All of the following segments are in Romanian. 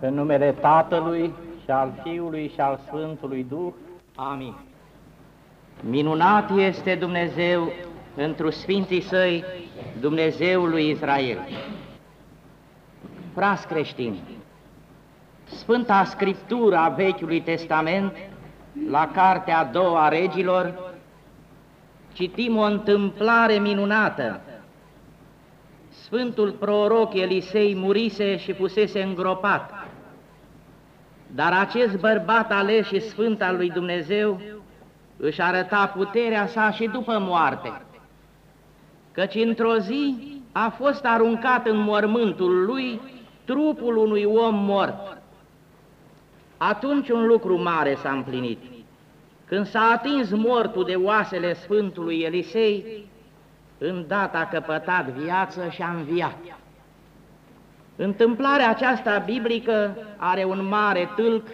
În numele Tatălui și al Fiului și al Sfântului Duh. Amin. Minunat este Dumnezeu întru Sfinții Săi, Dumnezeul lui Israel. Frați creștini, Sfânta Scriptură a Vechiului Testament, la Cartea a doua a Regilor, citim o întâmplare minunată. Sfântul proroc Elisei murise și fusese îngropat. Dar acest bărbat ales și sfânt al lui Dumnezeu își arăta puterea sa și după moarte, căci într-o zi a fost aruncat în mormântul lui trupul unui om mort. Atunci un lucru mare s-a împlinit. Când s-a atins mortul de oasele Sfântului Elisei, îndată a căpătat viață și a înviat. Întâmplarea aceasta biblică are un mare tâlc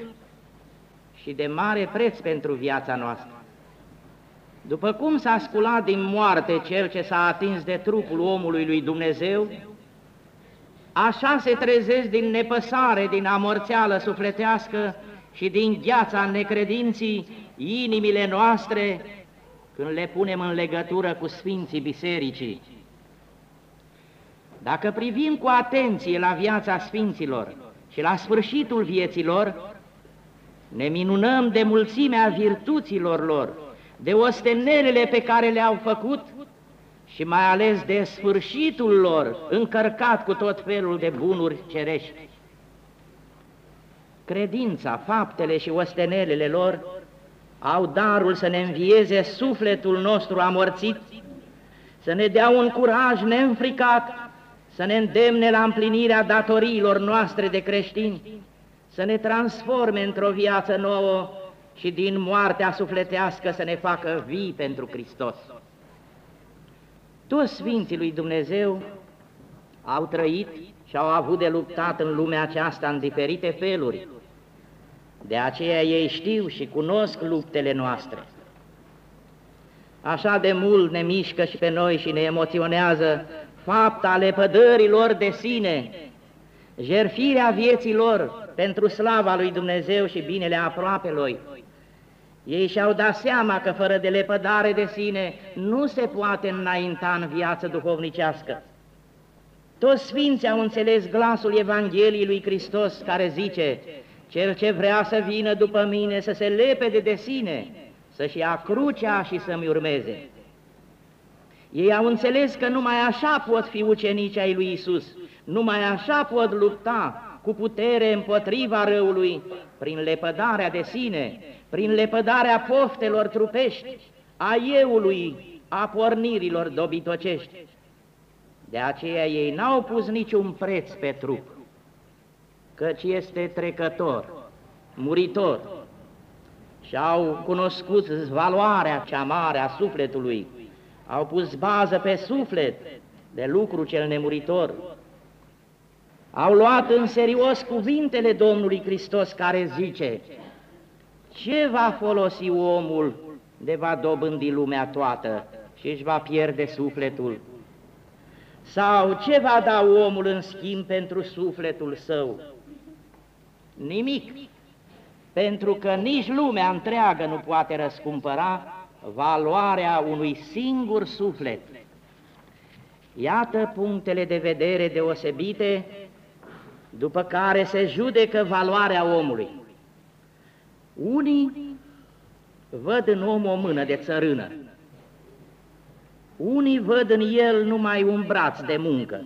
și de mare preț pentru viața noastră. După cum s-a sculat din moarte cel ce s-a atins de trupul omului lui Dumnezeu, așa se trezesc din nepăsare, din amorțeală sufletească și din gheața necredinții inimile noastre când le punem în legătură cu Sfinții Bisericii. Dacă privim cu atenție la viața Sfinților și la sfârșitul vieților, ne minunăm de mulțimea virtuților lor, de ostenelele pe care le-au făcut și mai ales de sfârșitul lor încărcat cu tot felul de bunuri cerești. Credința, faptele și ostenelele lor au darul să ne învieze sufletul nostru amorțit, să ne dea un curaj neînfricat, să ne îndemne la împlinirea datoriilor noastre de creștini, să ne transforme într-o viață nouă și din moartea sufletească să ne facă vii pentru Hristos. Toți Sfinții lui Dumnezeu au trăit și au avut de luptat în lumea aceasta în diferite feluri. De aceea ei știu și cunosc luptele noastre. Așa de mult ne mișcă și pe noi și ne emoționează fapta lepădărilor de sine, jerfirea vieții lor pentru slava lui Dumnezeu și binele aproapelui. Ei și-au dat seama că fără de lepădare de sine nu se poate înainta în viață duhovnicească. Toți sfinții au înțeles glasul Evangheliei lui Hristos care zice, Cel ce vrea să vină după mine să se lepede de sine, să-și ia crucea și să-mi urmeze. Ei au înțeles că numai așa pot fi ucenici ai lui Isus, numai așa pot lupta cu putere împotriva răului, prin lepădarea de sine, prin lepădarea poftelor trupești, a euului, a pornirilor dobitocești. De aceea ei n-au pus niciun preț pe trup, căci este trecător, muritor, și au cunoscut valoarea cea mare a sufletului, au pus bază pe suflet de lucru cel nemuritor, au luat în serios cuvintele Domnului Hristos care zice, ce va folosi omul de va dobândi lumea toată și își va pierde sufletul? Sau ce va da omul în schimb pentru sufletul său? Nimic, pentru că nici lumea întreagă nu poate răscumpăra valoarea unui singur suflet. Iată punctele de vedere deosebite după care se judecă valoarea omului. Unii văd în om o mână de țărână, unii văd în el numai un braț de muncă,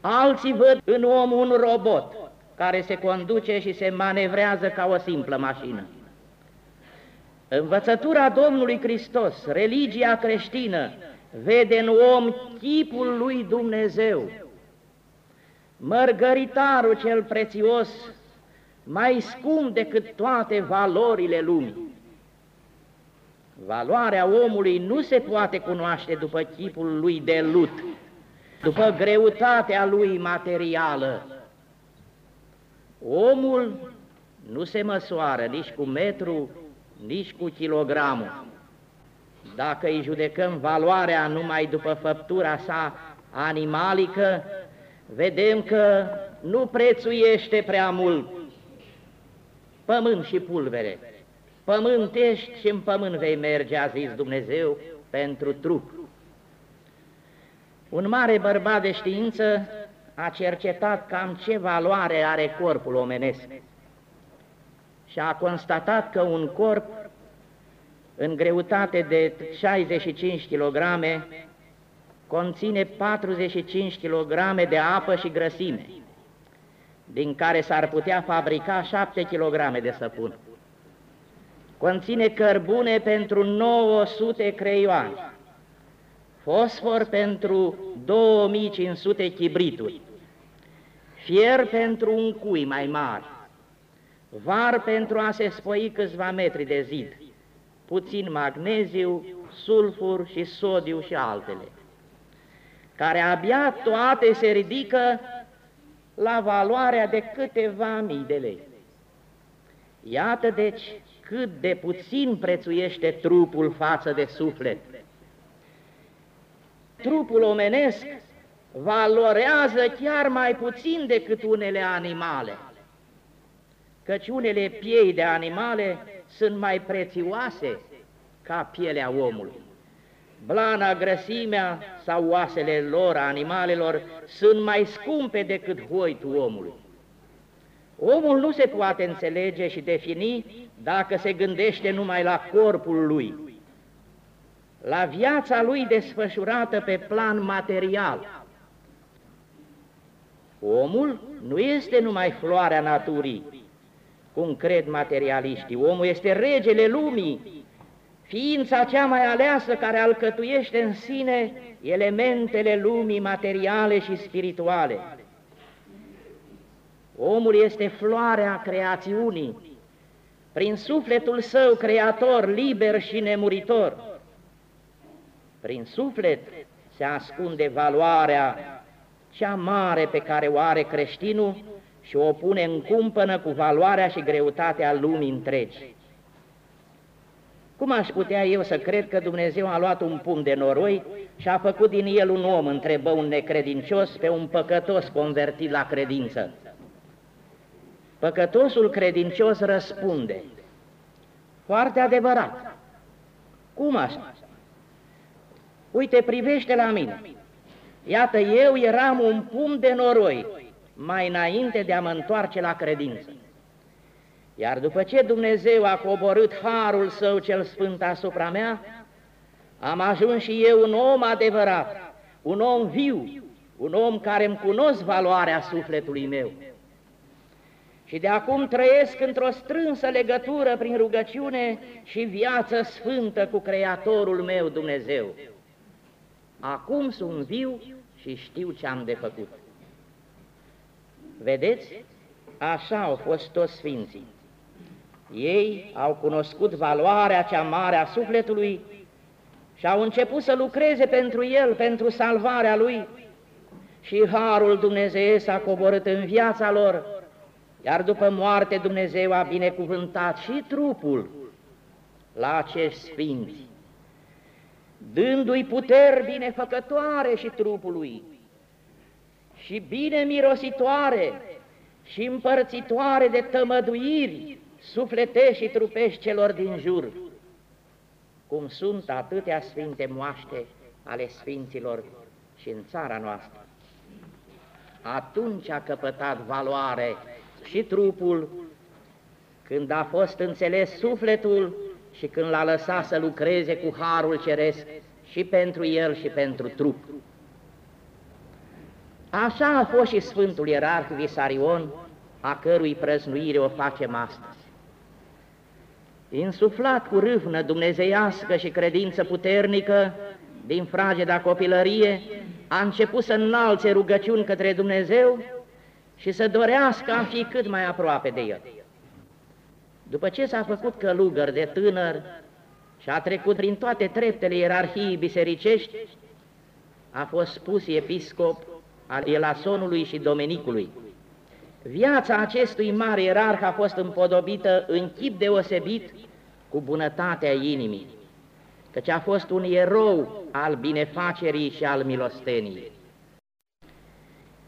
alții văd în om un robot care se conduce și se manevrează ca o simplă mașină. Învățătura Domnului Hristos, religia creștină, vede în om chipul lui Dumnezeu, mărgăritarul cel prețios, mai scump decât toate valorile lumii. Valoarea omului nu se poate cunoaște după chipul lui de lut, după greutatea lui materială. Omul nu se măsoară nici cu metru, nici cu kilogramul. Dacă îi judecăm valoarea numai după făptura sa animalică, vedem că nu prețuiește prea mult pământ și pulvere. Pământ ești și în pământ vei merge, a zis Dumnezeu, pentru trup. Un mare bărbat de știință a cercetat cam ce valoare are corpul omenesc și a constatat că un corp în greutate de 65 kg conține 45 kg de apă și grăsime, din care s-ar putea fabrica 7 kg de săpun. Conține cărbune pentru 900 creioane, fosfor pentru 2500 chibrituri, fier pentru un cui mai mare, var pentru a se spoi câțiva metri de zid, puțin magneziu, sulfur și sodiu și altele, care abia toate se ridică la valoarea de câteva mii de lei. Iată deci cât de puțin prețuiește trupul față de suflet. Trupul omenesc valorează chiar mai puțin decât unele animale, căci unele piei de animale sunt mai prețioase ca pielea omului. Blana, grăsimea sau oasele lor, a animalelor, sunt mai scumpe decât hoitul omului. Omul nu se poate înțelege și defini dacă se gândește numai la corpul lui, la viața lui desfășurată pe plan material. Omul nu este numai floarea naturii, cum cred materialiștii. Omul este regele lumii, ființa cea mai aleasă care alcătuiește în sine elementele lumii materiale și spirituale. Omul este floarea creațiunii, prin sufletul său creator, liber și nemuritor. Prin suflet se ascunde valoarea cea mare pe care o are creștinul și o pune în cumpănă cu valoarea și greutatea lumii întregi. Cum aș putea eu să cred că Dumnezeu a luat un pumn de noroi și a făcut din el un om, întrebă un necredincios pe un păcătos convertit la credință? Păcătosul credincios răspunde, foarte adevărat, cum așa? Uite, privește la mine, iată, eu eram un pumn de noroi, mai înainte de a mă întoarce la credință. Iar după ce Dumnezeu a coborât harul său cel sfânt asupra mea, am ajuns și eu un om adevărat, un om viu, un om care îmi cunosc valoarea sufletului meu. Și de acum trăiesc într-o strânsă legătură prin rugăciune și viață sfântă cu Creatorul meu Dumnezeu. Acum sunt viu și știu ce am de făcut. Vedeți? Așa au fost toți sfinții. Ei au cunoscut valoarea cea mare a sufletului și au început să lucreze pentru el, pentru salvarea lui și Harul Dumnezeu s-a coborât în viața lor, iar după moarte Dumnezeu a binecuvântat și trupul la acești sfinți, dându-i puteri binefăcătoare și trupului și bine mirositoare și împărțitoare de tămăduiri sufletești și trupești celor din jur, cum sunt atâtea sfinte moaște ale sfinților și în țara noastră. Atunci a căpătat valoare și trupul, când a fost înțeles sufletul și când l-a lăsat să lucreze cu harul ceresc și pentru el și pentru trup. Așa a fost și Sfântul Ierarh Visarion, a cărui prăznuire o facem astăzi. Insuflat cu râvnă dumnezeiască și credință puternică, din frageda copilărie, a început să înalțe rugăciuni către Dumnezeu și să dorească a fi cât mai aproape de El. După ce s-a făcut călugăr de tânăr și a trecut prin toate treptele ierarhiei bisericești, a fost spus episcop al Elasonului și Domenicului. Viața acestui mare ierarh a fost împodobită în chip deosebit cu bunătatea inimii, căci a fost un erou al binefacerii și al milosteniei.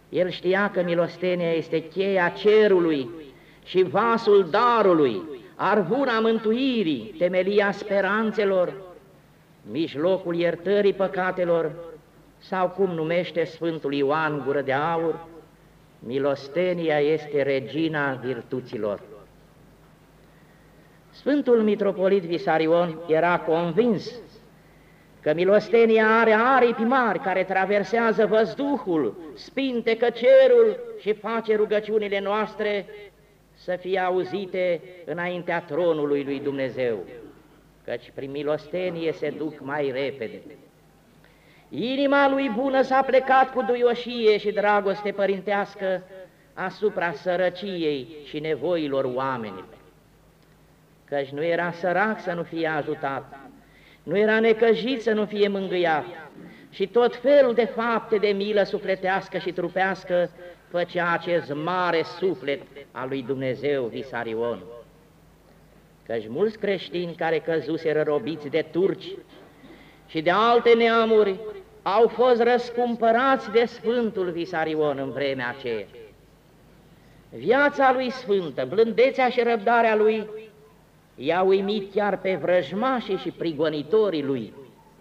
El știa că milostenia este cheia cerului și vasul darului, arvuna mântuirii, temelia speranțelor, mijlocul iertării păcatelor, sau cum numește Sfântul Ioan Gură de Aur, milostenia este regina virtuților. Sfântul Mitropolit Visarion era convins că milostenia are aripi mari care traversează văzduhul, spintecă cerul și face rugăciunile noastre să fie auzite înaintea tronului lui Dumnezeu, căci prin milostenie se duc mai repede. Inima lui bună s-a plecat cu duioșie și dragoste părintească asupra sărăciei și nevoilor oamenilor. Căci nu era sărac să nu fie ajutat, nu era necăjit să nu fie mângâiat și tot felul de fapte de milă sufletească și trupească făcea acest mare suflet al lui Dumnezeu Visarion. Căci mulți creștini care căzuseră robiți de turci și de alte neamuri au fost răscumpărați de Sfântul Visarion în vremea aceea. Viața lui sfântă, blândețea și răbdarea lui i-a uimit chiar pe vrăjmașii și prigonitorii lui,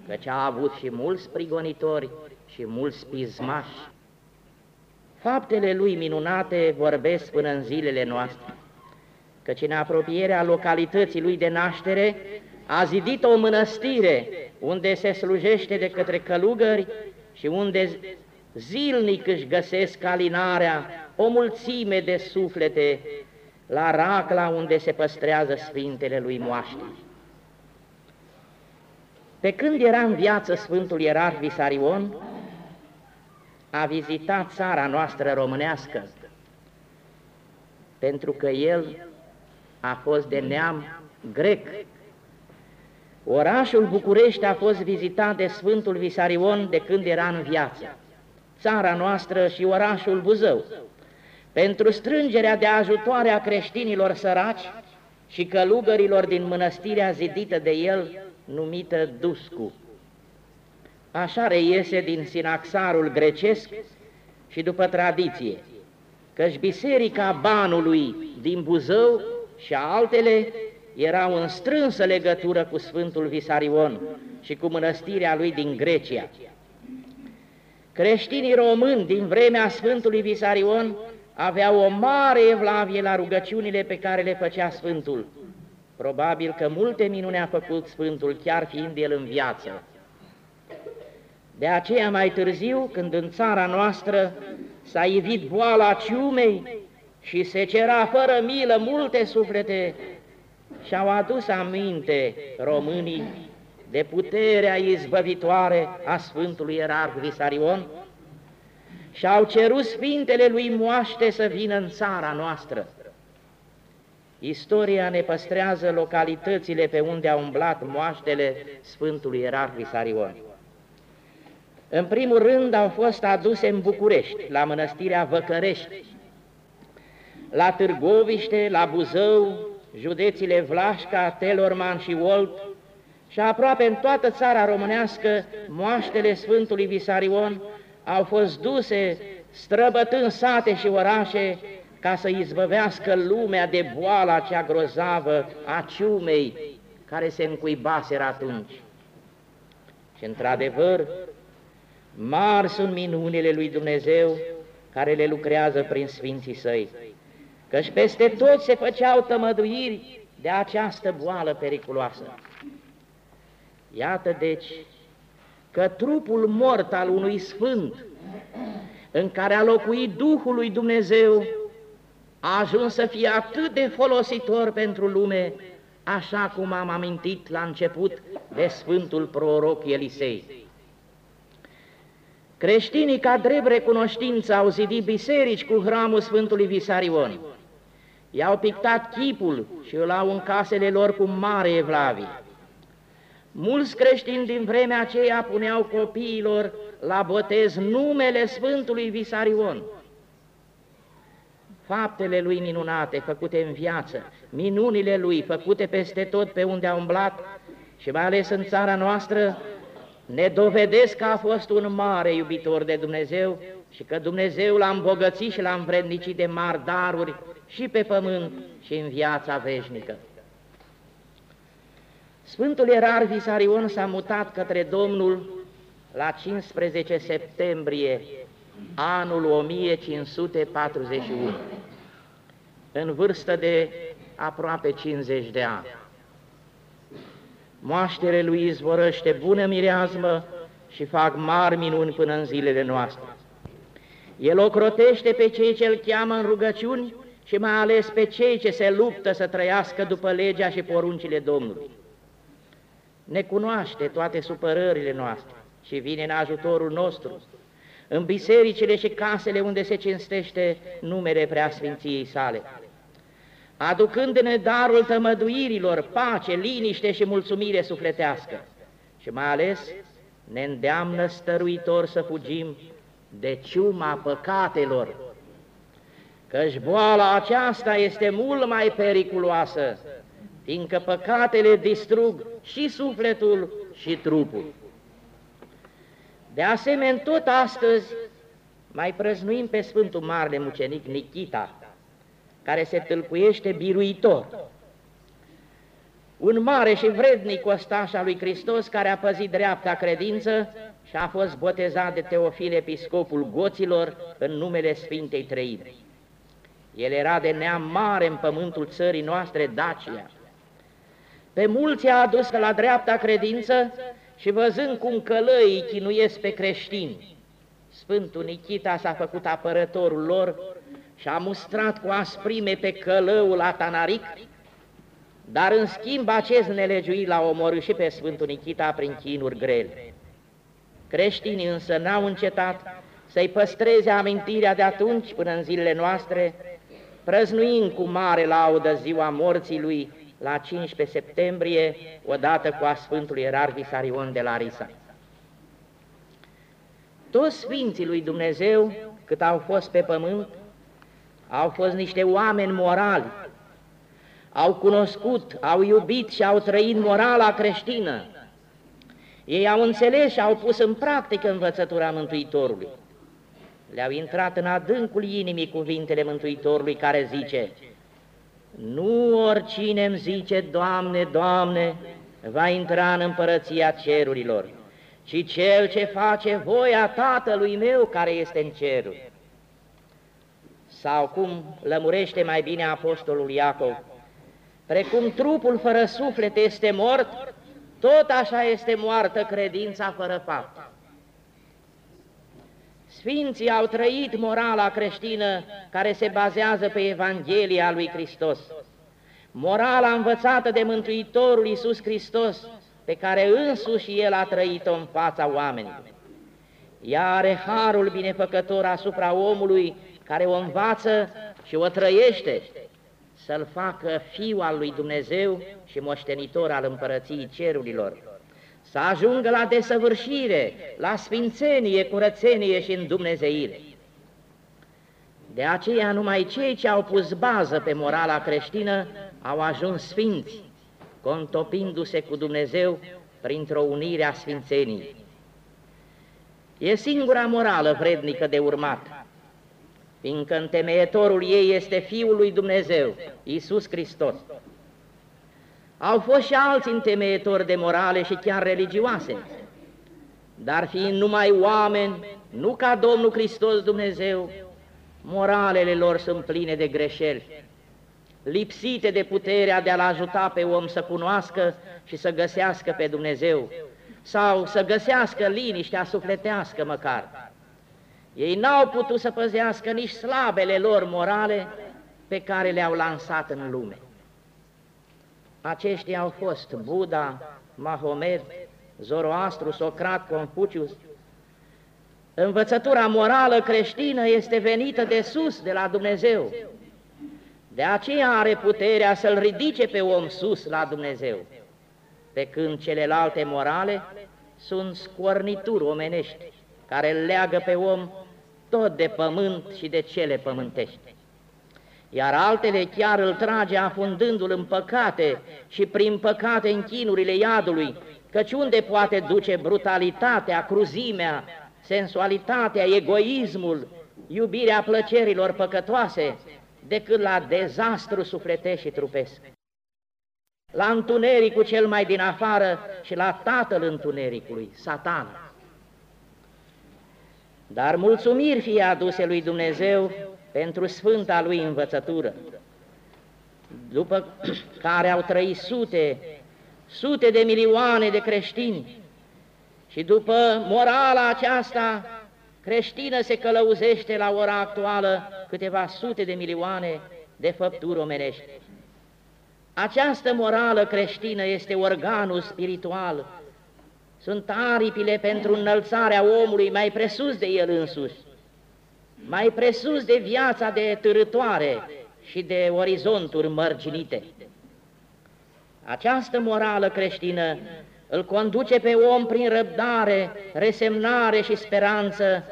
căci a avut și mulți prigonitori și mulți pismași. Faptele lui minunate vorbesc până în zilele noastre, căci în apropierea localității lui de naștere a zidit o mănăstire unde se slujește de către călugări și unde zilnic își găsesc alinarea o mulțime de suflete la racla unde se păstrează Sfintele lui Moaște. Pe când era în viață Sfântul Ierarh Visarion, a vizitat țara noastră românească, pentru că el a fost de neam grec. Orașul București a fost vizitat de Sfântul Visarion de când era în viață. Țara noastră și orașul Buzău, pentru strângerea de ajutoare a creștinilor săraci și călugărilor din mănăstirea zidită de el, numită Duscu. Așa reiese din sinaxarul grecesc și după tradiție, căci biserica banului din Buzău și altele erau în strânsă legătură cu Sfântul Visarion și cu mănăstirea lui din Grecia. Creștinii români din vremea Sfântului Visarion avea o mare evlavie la rugăciunile pe care le făcea Sfântul. Probabil că multe minune a făcut Sfântul, chiar fiind el în viață. De aceea mai târziu, când în țara noastră s-a ivit boala ciumei și se cera fără milă multe suflete, și-au adus aminte românii de puterea izbăvitoare a Sfântului Ierarh Visarion, și au cerut Sfintele lui Moaște să vină în țara noastră. Istoria ne păstrează localitățile pe unde a umblat moaștele Sfântului Ierarh Visarion. În primul rând au fost aduse în București, la mănăstirea Văcărești, la Târgoviște, la Buzău, județile Vlașca, Telorman și Olt, și aproape în toată țara românească, moaștele Sfântului Visarion au fost duse străbătând sate și orașe ca să izbăvească lumea de boala cea grozavă a ciumei care se încuibaseră atunci. Și într-adevăr, mari sunt minunile lui Dumnezeu care le lucrează prin Sfinții Săi, căci peste tot se făceau tămăduiri de această boală periculoasă. Iată deci că trupul mort al unui sfânt, în care a locuit Duhul lui Dumnezeu, a ajuns să fie atât de folositor pentru lume, așa cum am amintit la început de Sfântul Proroc Elisei. Creștinii ca drept recunoștință au zidit biserici cu hramul Sfântului Visarion. I-au pictat chipul și îl au în casele lor cu mare evlavie. Mulți creștini din vremea aceea puneau copiilor la botez numele Sfântului Visarion. Faptele lui minunate făcute în viață, minunile lui făcute peste tot pe unde a umblat și mai ales în țara noastră, ne dovedesc că a fost un mare iubitor de Dumnezeu și că Dumnezeu l-a îmbogățit și l-a învrednicit de mari daruri și pe pământ și în viața veșnică. Sfântul Erar Visarion s-a mutat către Domnul la 15 septembrie anul 1541, în vârstă de aproape 50 de ani. Moaștere lui izvorăște bună mireazmă și fac mari minuni până în zilele noastre. El ocrotește pe cei ce îl cheamă în rugăciuni și mai ales pe cei ce se luptă să trăiască după legea și poruncile Domnului. Ne cunoaște toate supărările noastre și vine în ajutorul nostru, în bisericile și casele unde se cinstește numele preasfinției sale, aducându-ne darul tămăduirilor, pace, liniște și mulțumire sufletească. Și mai ales ne îndeamnă stăruitor să fugim de ciuma păcatelor, căci boala aceasta este mult mai periculoasă, fiindcă păcatele distrug și sufletul și trupul. De asemenea, tot astăzi mai prăznuim pe Sfântul Marele Mucenic Nikita, care se tâlcuiește biruitor. Un mare și vrednic ostaș al lui Hristos care a păzit dreapta credință și a fost botezat de Teofil, episcopul goților, în numele Sfintei Trăiri. El era de neam mare în pământul țării noastre, Dacia. Pe mulți a adus la dreapta credință și văzând cum călăii chinuiesc pe creștini, Sfântul Nichita s-a făcut apărătorul lor și a mustrat cu asprime pe călăul Atanaric, dar în schimb acest nelegiuit l-a omorât și pe Sfântul Nichita prin chinuri grele. Creștinii însă n-au încetat să-i păstreze amintirea de atunci până în zilele noastre, prăznuind cu mare laudă ziua morții lui la 15 septembrie, odată cu a Sfântului Erar Visarion de la Risa. Toți Sfinții lui Dumnezeu, cât au fost pe pământ, au fost niște oameni morali, au cunoscut, au iubit și au trăit morala creștină. Ei au înțeles și au pus în practică învățătura Mântuitorului. Le-au intrat în adâncul inimii cuvintele Mântuitorului care zice, Nu oricine îmi zice, Doamne, Doamne, va intra în împărăția cerurilor, ci cel ce face voia Tatălui meu care este în ceruri sau cum lămurește mai bine Apostolul Iacov, precum trupul fără suflet este mort, tot așa este moartă credința fără fapt. Sfinții au trăit morala creștină care se bazează pe Evanghelia lui Hristos, morala învățată de Mântuitorul Iisus Hristos, pe care însuși El a trăit-o în fața oamenilor. Ea are harul binefăcător asupra omului care o învață și o trăiește, să-l facă fiu al lui Dumnezeu și moștenitor al împărăției cerurilor, să ajungă la desăvârșire, la sfințenie, curățenie și în Dumnezeire. De aceea numai cei ce au pus bază pe morala creștină au ajuns sfinți, contopindu-se cu Dumnezeu printr-o unire a sfințeniei. E singura morală vrednică de urmat, fiindcă întemeietorul ei este Fiul lui Dumnezeu, Iisus Hristos. Au fost și alți întemeietori de morale și chiar religioase, dar fiind numai oameni, nu ca Domnul Hristos Dumnezeu, moralele lor sunt pline de greșeli, lipsite de puterea de a-L ajuta pe om să cunoască și să găsească pe Dumnezeu, sau să găsească liniștea sufletească măcar. Ei n-au putut să păzească nici slabele lor morale pe care le-au lansat în lume. Aceștia au fost Buddha, Mahomet, Zoroastru, Socrat, Confucius. Învățătura morală creștină este venită de sus, de la Dumnezeu. De aceea are puterea să-l ridice pe om sus la Dumnezeu, pe când celelalte morale sunt scornituri omenești care îl leagă pe om tot de pământ și de cele pământești. Iar altele chiar îl trage afundându-l în păcate și prin păcate în chinurile iadului, căci unde poate duce brutalitatea, cruzimea, sensualitatea, egoismul, iubirea plăcerilor păcătoase, decât la dezastru sufletesc și trupesc. La întunericul cel mai din afară și la tatăl întunericului, satan. Dar mulțumiri fie aduse lui Dumnezeu pentru sfânta lui învățătură, după care au trăit sute, sute de milioane de creștini. Și după morala aceasta creștină se călăuzește la ora actuală câteva sute de milioane de făpturi omenești. Această morală creștină este organul spiritual, sunt aripile pentru înălțarea omului mai presus de el însuși, mai presus de viața de târătoare și de orizonturi mărginite. Această morală creștină îl conduce pe om prin răbdare, resemnare și speranță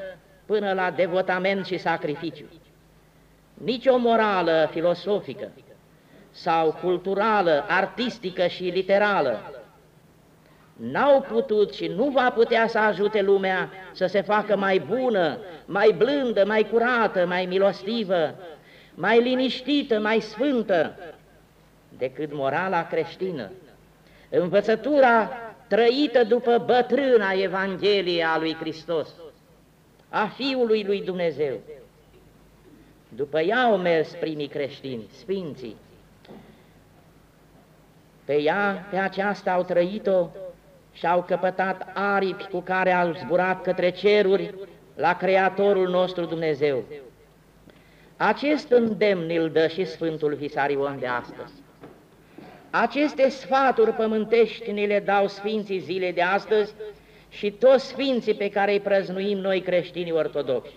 până la devotament și sacrificiu. Nici o morală filosofică sau culturală, artistică și literală n-au putut și nu va putea să ajute lumea să se facă mai bună, mai blândă, mai curată, mai milostivă, mai liniștită, mai sfântă decât morala creștină. Învățătura trăită după bătrâna Evanghelie a lui Hristos, a Fiului lui Dumnezeu. După ea au mers primii creștini, sfinții. Pe ea, pe aceasta au trăit-o și au căpătat aripi cu care au zburat către ceruri la Creatorul nostru Dumnezeu. Acest îndemn îl dă și Sfântul Visarion de astăzi. Aceste sfaturi pământești ni le dau Sfinții zile de astăzi și toți Sfinții pe care îi prăznuim noi creștinii ortodoxi.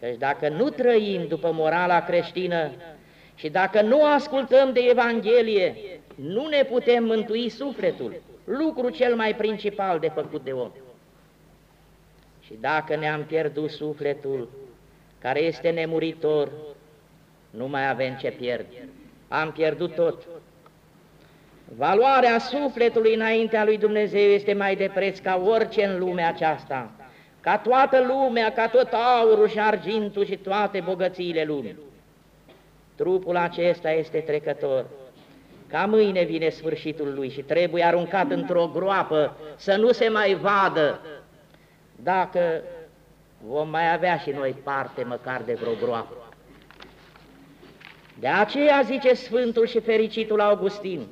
Căci dacă nu trăim după morala creștină și dacă nu ascultăm de Evanghelie, nu ne putem mântui sufletul, lucru cel mai principal de făcut de om. Și dacă ne-am pierdut sufletul, care este nemuritor, nu mai avem ce pierde. Am pierdut tot. Valoarea sufletului înaintea lui Dumnezeu este mai de preț ca orice în lumea aceasta, ca toată lumea, ca tot aurul și argintul și toate bogățiile lumii. Trupul acesta este trecător, ca mâine vine sfârșitul lui și trebuie aruncat într-o groapă să nu se mai vadă, dacă vom mai avea și noi parte măcar de vreo groapă. De aceea zice Sfântul și fericitul Augustin,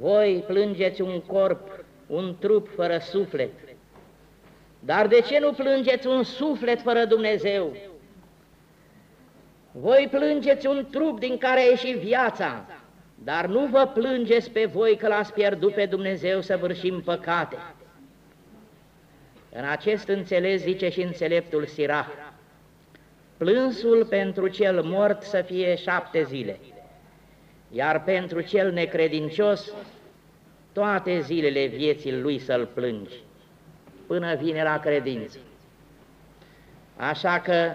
voi plângeți un corp, un trup fără suflet, dar de ce nu plângeți un suflet fără Dumnezeu? Voi plângeți un trup din care a ieșit viața, dar nu vă plângeți pe voi că l-ați pierdut pe Dumnezeu să vârșim păcate. În acest înțeles zice și înțeleptul Sirah, plânsul pentru cel mort să fie șapte zile, iar pentru cel necredincios toate zilele vieții lui să-l plângi, până vine la credință. Așa că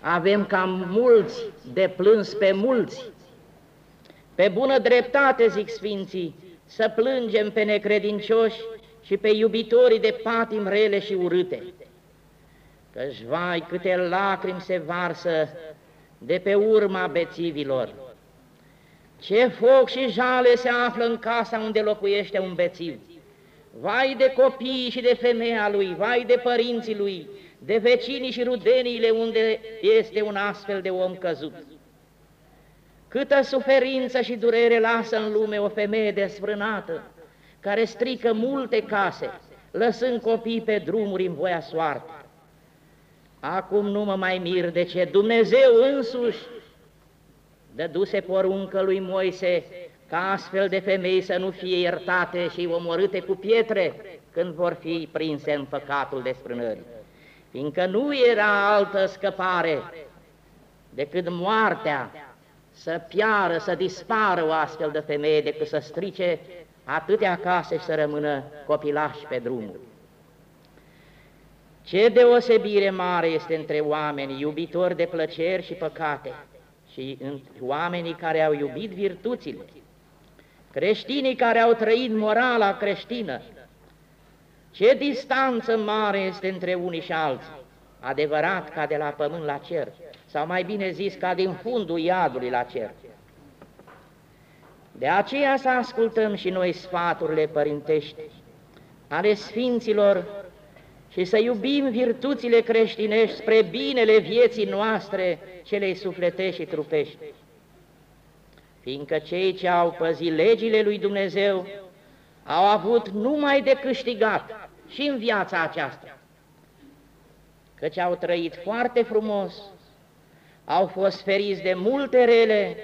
avem cam mulți de plâns pe mulți, pe bună dreptate, zic Sfinții, să plângem pe necredincioși și pe iubitorii de patim rele și urâte. Căci, vai, câte lacrimi se varsă de pe urma bețivilor. Ce foc și jale se află în casa unde locuiește un bețiv. Vai de copii și de femeia lui, vai de părinții lui, de vecinii și rudeniile unde este un astfel de om căzut. Câtă suferință și durere lasă în lume o femeie desfrânată, care strică multe case, lăsând copii pe drumuri în voia soartă. Acum nu mă mai mir de ce Dumnezeu însuși dăduse poruncă lui Moise ca astfel de femei să nu fie iertate și omorâte cu pietre când vor fi prinse în păcatul desfrânării. Fiindcă nu era altă scăpare decât moartea să piară, să dispară o astfel de femeie decât să strice atâtea case și să rămână copilași pe drumul. Ce deosebire mare este între oamenii iubitori de plăceri și păcate și oamenii care au iubit virtuțile, creștinii care au trăit morala creștină, Ce distanță mare este între unii și alții, adevărat ca de la pământ la cer, sau mai bine zis ca din fundul iadului la cer. De aceea să ascultăm și noi sfaturile părintești ale Sfinților și să iubim virtuțile creștinești spre binele vieții noastre, celei sufletești și trupești. Fiindcă cei ce au păzit legile lui Dumnezeu au avut numai de câștigat și în viața aceasta, căci au trăit foarte frumos, au fost feriți de multe rele,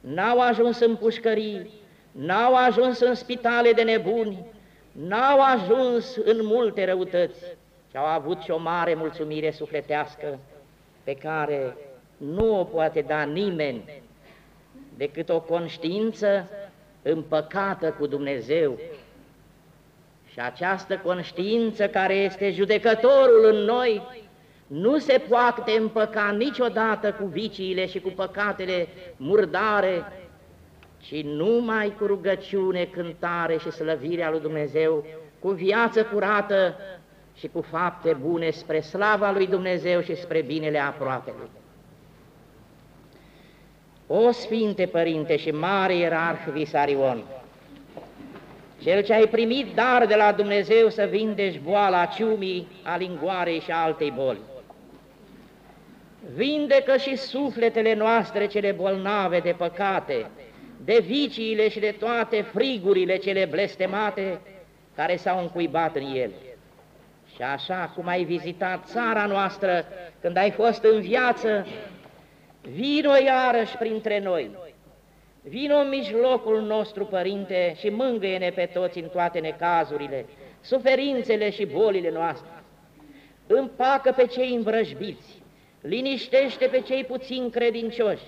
n-au ajuns în pușcării, n-au ajuns în spitale de nebuni, n-au ajuns în multe răutăți, ci au avut și o mare mulțumire sufletească pe care nu o poate da nimeni decât o conștiință împăcată cu Dumnezeu. Și această conștiință care este judecătorul în noi, nu se poate împăca niciodată cu viciile și cu păcatele murdare, ci numai cu rugăciune, cântare și slăvirea lui Dumnezeu, cu viață curată și cu fapte bune spre slava lui Dumnezeu și spre binele aproapelui. O Sfinte Părinte și Mare Ierarh Visarion, cel ce ai primit dar de la Dumnezeu să vindești boala ciumii, a lingoarei și a altei boli, vindecă și sufletele noastre cele bolnave de păcate, de viciile și de toate frigurile cele blestemate care s-au încuibat în ele. Și așa cum ai vizitat țara noastră când ai fost în viață, vino iarăși printre noi, vino în mijlocul nostru, Părinte, și mângâie-ne pe toți în toate necazurile, suferințele și bolile noastre. Împacă pe cei învrăjbiți, liniștește pe cei puțin credincioși,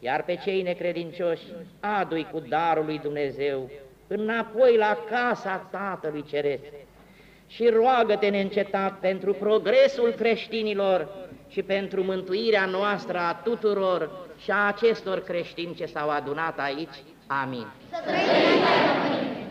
iar pe cei necredincioși adu cu darul lui Dumnezeu înapoi la casa Tatălui Ceresc și roagă-te neîncetat pentru progresul creștinilor și pentru mântuirea noastră a tuturor și a acestor creștini ce s-au adunat aici. Amin. Să